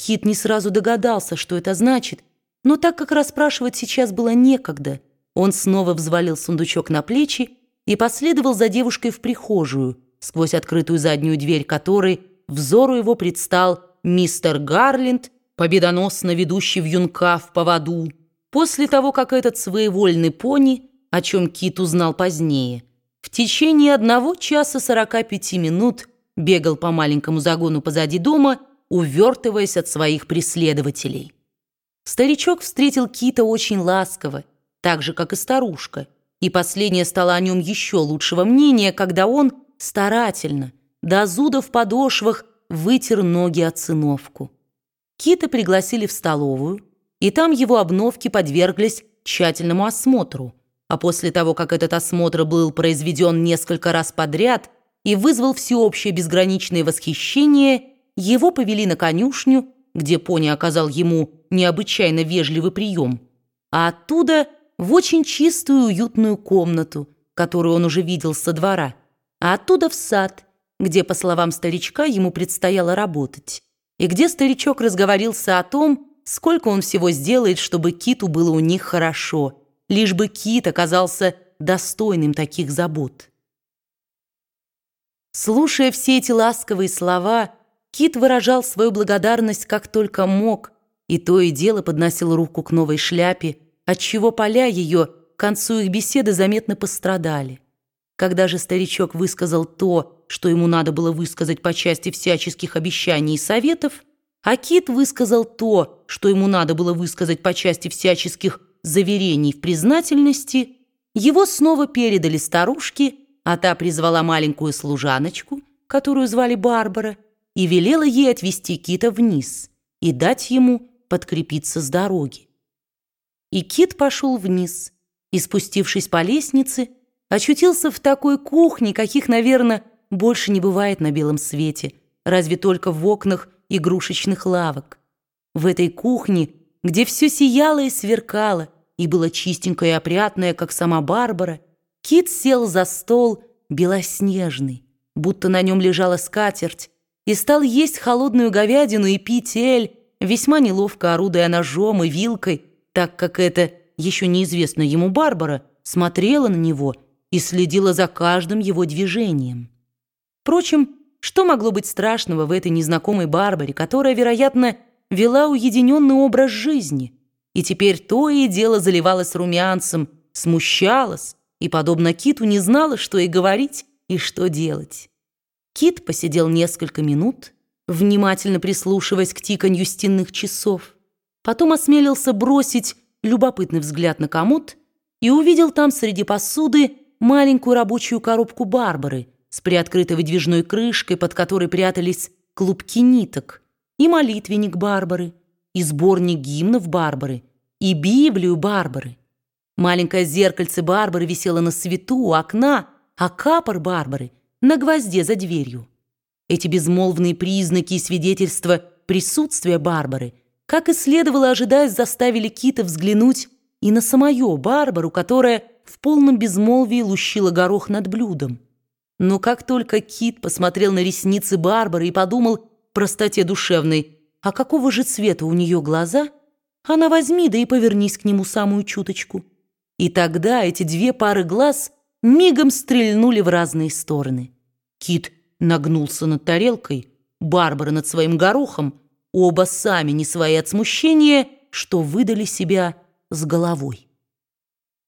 Кит не сразу догадался, что это значит, но так как расспрашивать сейчас было некогда, он снова взвалил сундучок на плечи и последовал за девушкой в прихожую, сквозь открытую заднюю дверь которой взору его предстал мистер Гарленд, победоносно ведущий в юнка в поводу, после того, как этот своевольный пони, о чем Кит узнал позднее, в течение одного часа сорока пяти минут бегал по маленькому загону позади дома, увертываясь от своих преследователей. Старичок встретил Кита очень ласково, так же, как и старушка, и последняя стала о нем еще лучшего мнения, когда он старательно, до зуда в подошвах, вытер ноги от сыновку. Кита пригласили в столовую, и там его обновки подверглись тщательному осмотру, а после того, как этот осмотр был произведен несколько раз подряд и вызвал всеобщее безграничное восхищение, его повели на конюшню, где пони оказал ему необычайно вежливый прием, а оттуда в очень чистую уютную комнату, которую он уже видел со двора, а оттуда в сад, где, по словам старичка, ему предстояло работать, и где старичок разговорился о том, сколько он всего сделает, чтобы Киту было у них хорошо, лишь бы Кит оказался достойным таких забот. Слушая все эти ласковые слова, Кит выражал свою благодарность как только мог, и то и дело подносил руку к новой шляпе, отчего поля ее к концу их беседы заметно пострадали. Когда же старичок высказал то, что ему надо было высказать по части всяческих обещаний и советов, а Кит высказал то, что ему надо было высказать по части всяческих заверений в признательности, его снова передали старушке, а та призвала маленькую служаночку, которую звали Барбара, и велела ей отвести Кита вниз и дать ему подкрепиться с дороги. И Кит пошел вниз, и, спустившись по лестнице, очутился в такой кухне, каких, наверное, больше не бывает на белом свете, разве только в окнах игрушечных лавок. В этой кухне, где все сияло и сверкало, и было чистенькое и опрятное, как сама Барбара, Кит сел за стол белоснежный, будто на нем лежала скатерть, и стал есть холодную говядину и пить эль, весьма неловко орудуя ножом и вилкой, так как это, еще неизвестно ему Барбара, смотрела на него и следила за каждым его движением. Впрочем, что могло быть страшного в этой незнакомой Барбаре, которая, вероятно, вела уединенный образ жизни, и теперь то и дело заливалась румянцем, смущалась, и, подобно Киту, не знала, что и говорить, и что делать. Кит посидел несколько минут, внимательно прислушиваясь к тиканью стенных часов, потом осмелился бросить любопытный взгляд на комод и увидел там среди посуды маленькую рабочую коробку Барбары с приоткрытой выдвижной крышкой, под которой прятались клубки ниток, и молитвенник Барбары, и сборник гимнов Барбары, и Библию Барбары. Маленькое зеркальце Барбары висело на свету у окна, а капор Барбары — на гвозде за дверью. Эти безмолвные признаки и свидетельства присутствия Барбары, как и следовало ожидать, заставили Кита взглянуть и на самую Барбару, которая в полном безмолвии лущила горох над блюдом. Но как только Кит посмотрел на ресницы Барбары и подумал простоте душевной, а какого же цвета у нее глаза, она возьми да и повернись к нему самую чуточку. И тогда эти две пары глаз мигом стрельнули в разные стороны. Кит нагнулся над тарелкой, Барбара над своим горохом, оба сами не свои от смущения, что выдали себя с головой.